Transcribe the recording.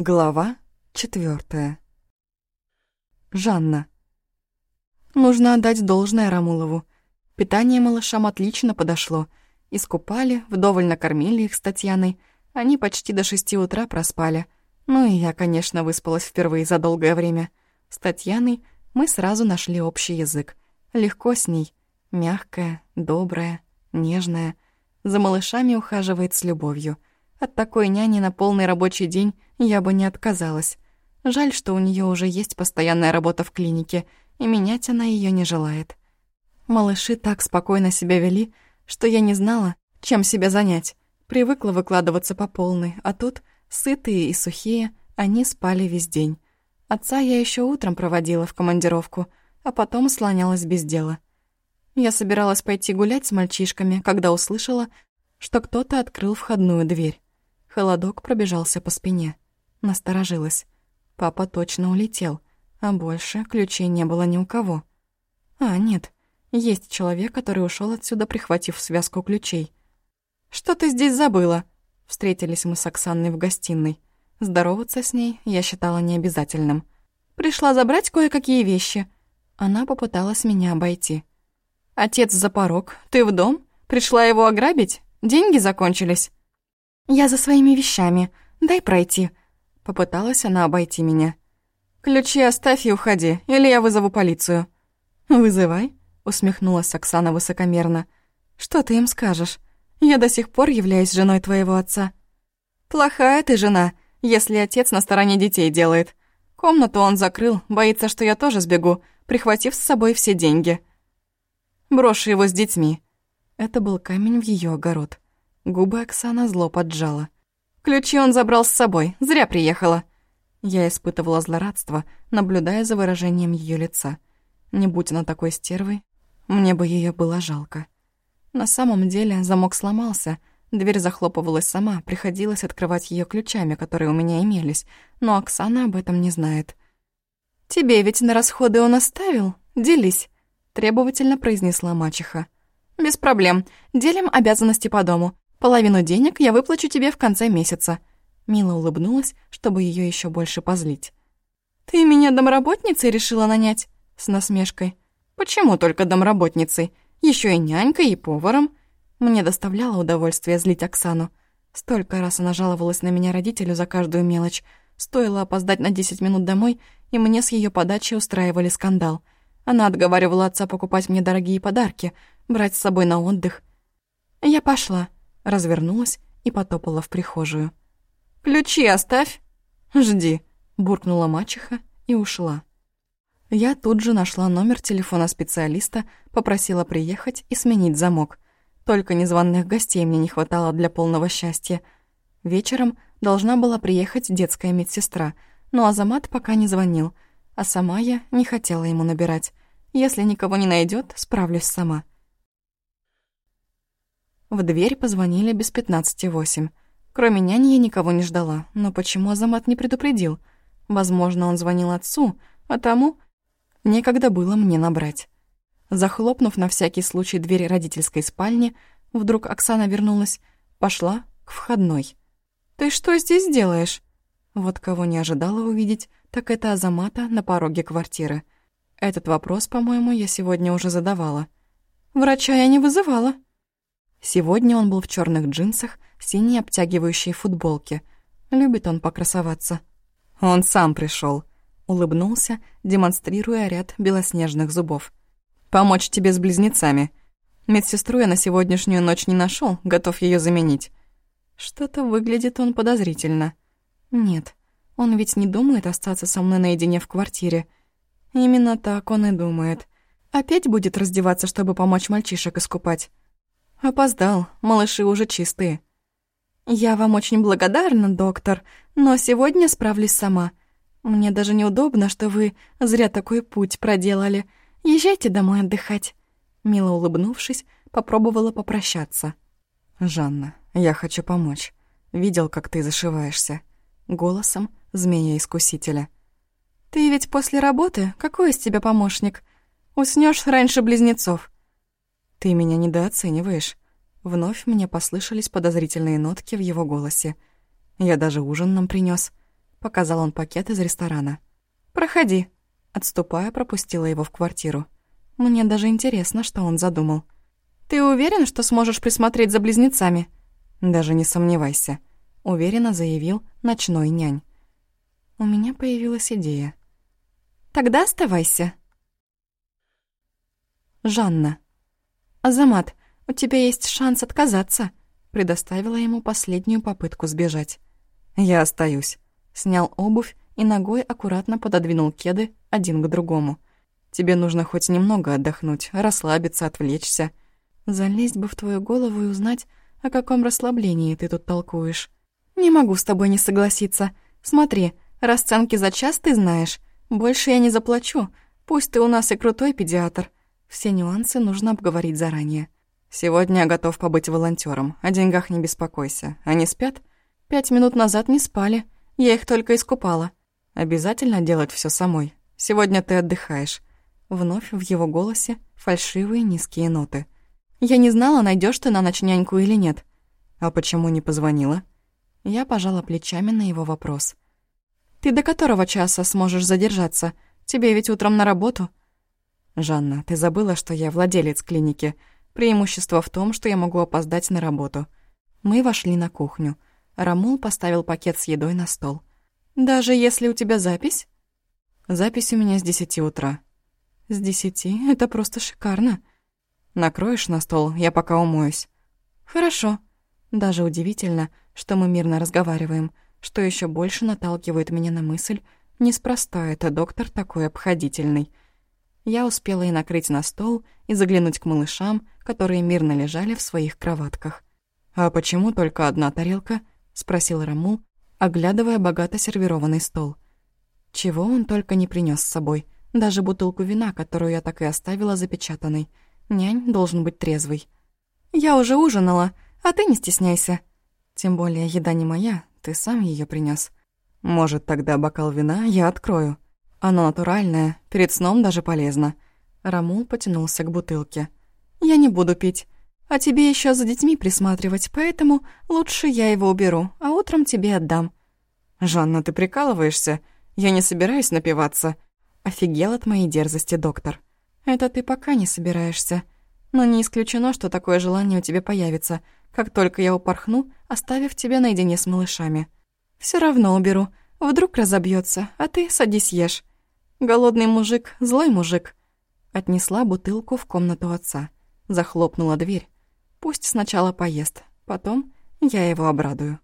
Глава четвертая. Жанна. Нужно отдать должное Рамулову. Питание малышам отлично подошло. Искупали, вдоволь накормили их с Татьяной. Они почти до шести утра проспали. Ну и я, конечно, выспалась впервые за долгое время. С Татьяной мы сразу нашли общий язык. Легко с ней. Мягкая, добрая, нежная. За малышами ухаживает с любовью. От такой няни на полный рабочий день я бы не отказалась. Жаль, что у нее уже есть постоянная работа в клинике, и менять она ее не желает. Малыши так спокойно себя вели, что я не знала, чем себя занять. Привыкла выкладываться по полной, а тут, сытые и сухие, они спали весь день. Отца я еще утром проводила в командировку, а потом слонялась без дела. Я собиралась пойти гулять с мальчишками, когда услышала, что кто-то открыл входную дверь. Холодок пробежался по спине. Насторожилась. Папа точно улетел, а больше ключей не было ни у кого. А, нет, есть человек, который ушел отсюда, прихватив связку ключей. «Что ты здесь забыла?» Встретились мы с Оксаной в гостиной. Здороваться с ней я считала необязательным. «Пришла забрать кое-какие вещи». Она попыталась меня обойти. «Отец за порог. Ты в дом? Пришла его ограбить? Деньги закончились?» «Я за своими вещами. Дай пройти». Попыталась она обойти меня. «Ключи оставь и уходи, или я вызову полицию». «Вызывай», — усмехнулась Оксана высокомерно. «Что ты им скажешь? Я до сих пор являюсь женой твоего отца». «Плохая ты жена, если отец на стороне детей делает. Комнату он закрыл, боится, что я тоже сбегу, прихватив с собой все деньги. Брошу его с детьми». Это был камень в ее огород. Губы Оксана зло поджала. «Ключи он забрал с собой, зря приехала». Я испытывала злорадство, наблюдая за выражением ее лица. Не будь она такой стервой, мне бы ее было жалко. На самом деле замок сломался, дверь захлопывалась сама, приходилось открывать ее ключами, которые у меня имелись, но Оксана об этом не знает. «Тебе ведь на расходы он оставил? Делись», — требовательно произнесла мачеха. «Без проблем. Делим обязанности по дому. Половину денег я выплачу тебе в конце месяца». Мила улыбнулась, чтобы ее еще больше позлить. «Ты меня домработницей решила нанять?» С насмешкой. «Почему только домработницей? Еще и нянькой, и поваром?» Мне доставляло удовольствие злить Оксану. Столько раз она жаловалась на меня родителю за каждую мелочь. Стоило опоздать на 10 минут домой, и мне с ее подачи устраивали скандал. Она отговаривала отца покупать мне дорогие подарки, брать с собой на отдых. Я пошла, развернулась и потопала в прихожую. «Ключи оставь!» «Жди», — буркнула мачеха и ушла. Я тут же нашла номер телефона специалиста, попросила приехать и сменить замок. Только незваных гостей мне не хватало для полного счастья. Вечером должна была приехать детская медсестра, но Азамат пока не звонил, а сама я не хотела ему набирать. Если никого не найдет, справлюсь сама. В дверь позвонили без пятнадцати восемь. Кроме няни я никого не ждала, но почему Азамат не предупредил? Возможно, он звонил отцу, а тому некогда было мне набрать. Захлопнув на всякий случай дверь родительской спальни, вдруг Оксана вернулась, пошла к входной. «Ты что здесь делаешь?» Вот кого не ожидала увидеть, так это Азамата на пороге квартиры. Этот вопрос, по-моему, я сегодня уже задавала. «Врача я не вызывала». Сегодня он был в черных джинсах, синей обтягивающей футболке. Любит он покрасоваться. Он сам пришел, улыбнулся, демонстрируя ряд белоснежных зубов. «Помочь тебе с близнецами. Медсестру я на сегодняшнюю ночь не нашел, готов ее заменить». Что-то выглядит он подозрительно. Нет, он ведь не думает остаться со мной наедине в квартире. Именно так он и думает. Опять будет раздеваться, чтобы помочь мальчишек искупать. Опоздал, малыши уже чистые. «Я вам очень благодарна, доктор, но сегодня справлюсь сама. Мне даже неудобно, что вы зря такой путь проделали. Езжайте домой отдыхать». Мило улыбнувшись, попробовала попрощаться. «Жанна, я хочу помочь. Видел, как ты зашиваешься». Голосом змея-искусителя. «Ты ведь после работы? Какой из тебя помощник? Уснешь раньше близнецов». «Ты меня недооцениваешь. Вновь мне послышались подозрительные нотки в его голосе. «Я даже ужин нам принес. — показал он пакет из ресторана. «Проходи». Отступая, пропустила его в квартиру. Мне даже интересно, что он задумал. «Ты уверен, что сможешь присмотреть за близнецами?» «Даже не сомневайся», — уверенно заявил ночной нянь. У меня появилась идея. «Тогда оставайся». Жанна. «Азамат, у тебя есть шанс отказаться», — предоставила ему последнюю попытку сбежать. «Я остаюсь», — снял обувь и ногой аккуратно пододвинул кеды один к другому. «Тебе нужно хоть немного отдохнуть, расслабиться, отвлечься. Залезть бы в твою голову и узнать, о каком расслаблении ты тут толкуешь. Не могу с тобой не согласиться. Смотри, расценки за час ты знаешь. Больше я не заплачу. Пусть ты у нас и крутой педиатр. Все нюансы нужно обговорить заранее. Сегодня я готов побыть волонтером. О деньгах не беспокойся. Они спят? Пять минут назад не спали. Я их только искупала. Обязательно делать все самой. Сегодня ты отдыхаешь. Вновь в его голосе фальшивые низкие ноты. Я не знала, найдешь ты на ночь няньку или нет. А почему не позвонила? Я пожала плечами на его вопрос. Ты до которого часа сможешь задержаться? Тебе ведь утром на работу. Жанна, ты забыла, что я владелец клиники. Преимущество в том, что я могу опоздать на работу. Мы вошли на кухню. Рамул поставил пакет с едой на стол. «Даже если у тебя запись?» «Запись у меня с десяти утра». «С десяти? Это просто шикарно». «Накроешь на стол, я пока умоюсь». «Хорошо». Даже удивительно, что мы мирно разговариваем, что еще больше наталкивает меня на мысль, неспроста это доктор такой обходительный. Я успела и накрыть на стол, и заглянуть к малышам, которые мирно лежали в своих кроватках. «А почему только одна тарелка?» спросил Рамул, оглядывая богато сервированный стол. Чего он только не принес с собой, даже бутылку вина, которую я так и оставила запечатанной. Нянь должен быть трезвый. «Я уже ужинала, а ты не стесняйся». Тем более еда не моя, ты сам ее принес. Может, тогда бокал вина я открою. Оно натуральное, перед сном даже полезно. Рамул потянулся к бутылке. «Я не буду пить. А тебе еще за детьми присматривать, поэтому лучше я его уберу, а утром тебе отдам». «Жанна, ты прикалываешься? Я не собираюсь напиваться». Офигел от моей дерзости доктор. «Это ты пока не собираешься. Но не исключено, что такое желание у тебя появится, как только я упорхну, оставив тебя наедине с малышами. Все равно уберу. Вдруг разобьется, а ты садись ешь. Голодный мужик, злой мужик». Отнесла бутылку в комнату отца. Захлопнула дверь. Пусть сначала поест, потом я его обрадую.